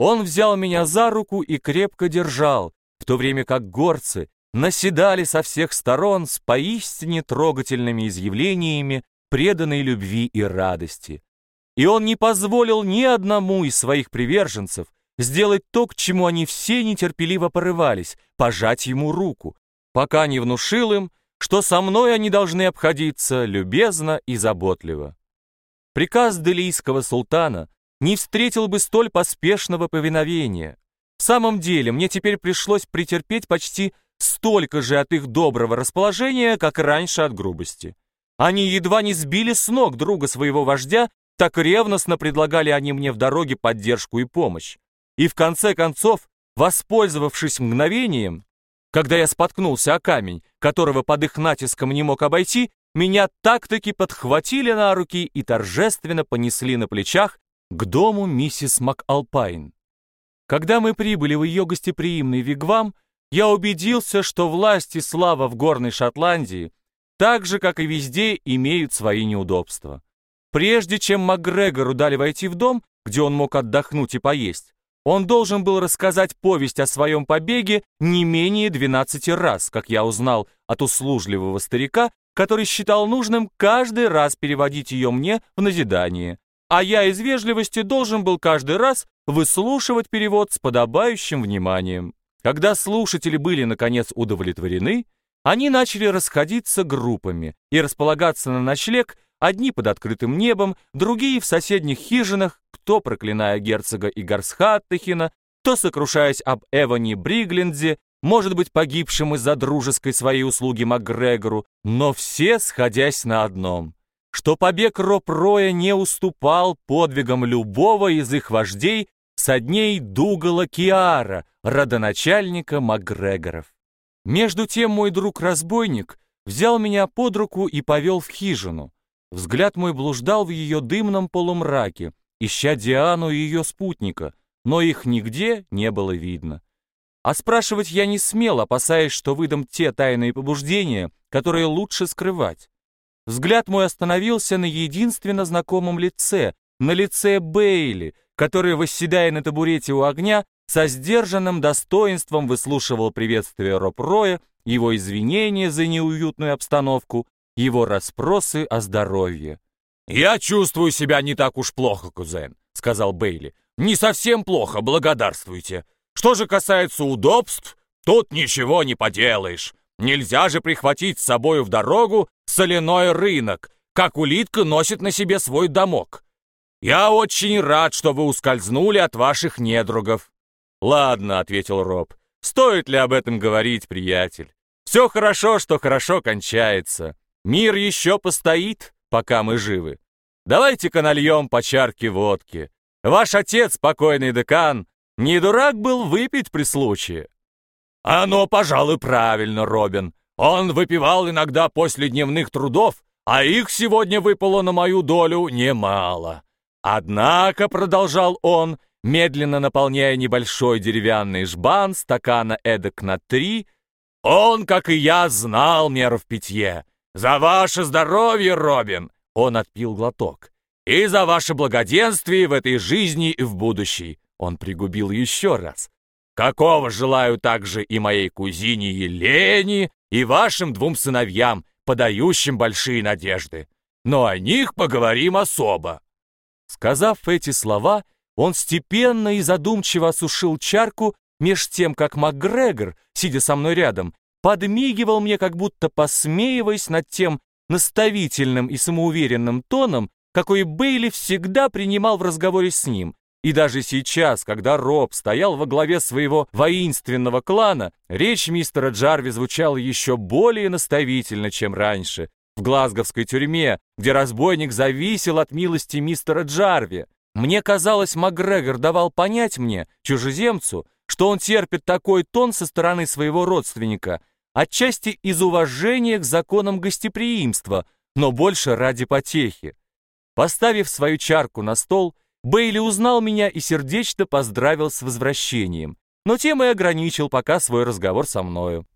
Он взял меня за руку и крепко держал, в то время как горцы наседали со всех сторон с поистине трогательными изъявлениями преданной любви и радости. И он не позволил ни одному из своих приверженцев сделать то, к чему они все нетерпеливо порывались, пожать ему руку, пока не внушил им, что со мной они должны обходиться любезно и заботливо. Приказ делийского султана не встретил бы столь поспешного повиновения. В самом деле, мне теперь пришлось претерпеть почти столько же от их доброго расположения, как раньше от грубости. Они едва не сбили с ног друга своего вождя, так ревностно предлагали они мне в дороге поддержку и помощь. И в конце концов, воспользовавшись мгновением, когда я споткнулся о камень, которого под их натиском не мог обойти, меня так-таки подхватили на руки и торжественно понесли на плечах к дому миссис МакАлпайн. Когда мы прибыли в ее гостеприимный вигвам, я убедился, что власть и слава в горной Шотландии, так же, как и везде, имеют свои неудобства. Прежде чем МакГрегору дали войти в дом, где он мог отдохнуть и поесть, он должен был рассказать повесть о своем побеге не менее 12 раз, как я узнал от услужливого старика, который считал нужным каждый раз переводить ее мне в назидание, а я из вежливости должен был каждый раз выслушивать перевод с подобающим вниманием. Когда слушатели были, наконец, удовлетворены, они начали расходиться группами и располагаться на ночлег, одни под открытым небом, другие в соседних хижинах, кто проклиная герцога Игарсхаттехина, кто сокрушаясь об Эване Бригленде, может быть, погибшим из-за дружеской своей услуги Макгрегору, но все сходясь на одном что побег Роб-Роя не уступал подвигам любого из их вождей со дней Дугала Киара, родоначальника Макгрегоров. Между тем мой друг-разбойник взял меня под руку и повел в хижину. Взгляд мой блуждал в ее дымном полумраке, ища Диану и ее спутника, но их нигде не было видно. А спрашивать я не смел, опасаясь, что выдам те тайные побуждения, которые лучше скрывать. Взгляд мой остановился на единственно знакомом лице, на лице Бейли, который, восседая на табурете у огня, со сдержанным достоинством выслушивал приветствие Роб Роя, его извинения за неуютную обстановку, его расспросы о здоровье. «Я чувствую себя не так уж плохо, кузен», — сказал Бейли. «Не совсем плохо, благодарствуйте. Что же касается удобств, тут ничего не поделаешь. Нельзя же прихватить с собою в дорогу соляной рынок, как улитка носит на себе свой домок. Я очень рад, что вы ускользнули от ваших недругов. Ладно, ответил Роб. Стоит ли об этом говорить, приятель? Все хорошо, что хорошо кончается. Мир еще постоит, пока мы живы. Давайте-ка нальем по чарке водки. Ваш отец, покойный декан, не дурак был выпить при случае. «Оно, пожалуй, правильно, Робин. Он выпивал иногда после дневных трудов, а их сегодня выпало на мою долю немало. Однако, — продолжал он, медленно наполняя небольшой деревянный жбан стакана эдак на три, он, как и я, знал меру в питье. За ваше здоровье, Робин!» Он отпил глоток. «И за ваше благоденствие в этой жизни и в будущей!» Он пригубил еще раз. Какого желаю также и моей кузине Елене, и вашим двум сыновьям, подающим большие надежды. Но о них поговорим особо». Сказав эти слова, он степенно и задумчиво осушил чарку, меж тем, как МакГрегор, сидя со мной рядом, подмигивал мне, как будто посмеиваясь над тем наставительным и самоуверенным тоном, какой Бейли всегда принимал в разговоре с ним, и даже сейчас, когда Роб стоял во главе своего воинственного клана, речь мистера Джарви звучала еще более наставительно, чем раньше, в глазговской тюрьме, где разбойник зависел от милости мистера Джарви. Мне казалось, Макгрегор давал понять мне, чужеземцу, что он терпит такой тон со стороны своего родственника, отчасти из уважения к законам гостеприимства, но больше ради потехи. Поставив свою чарку на стол, Бейли узнал меня и сердечно поздравил с возвращением, но тем и ограничил пока свой разговор со мною.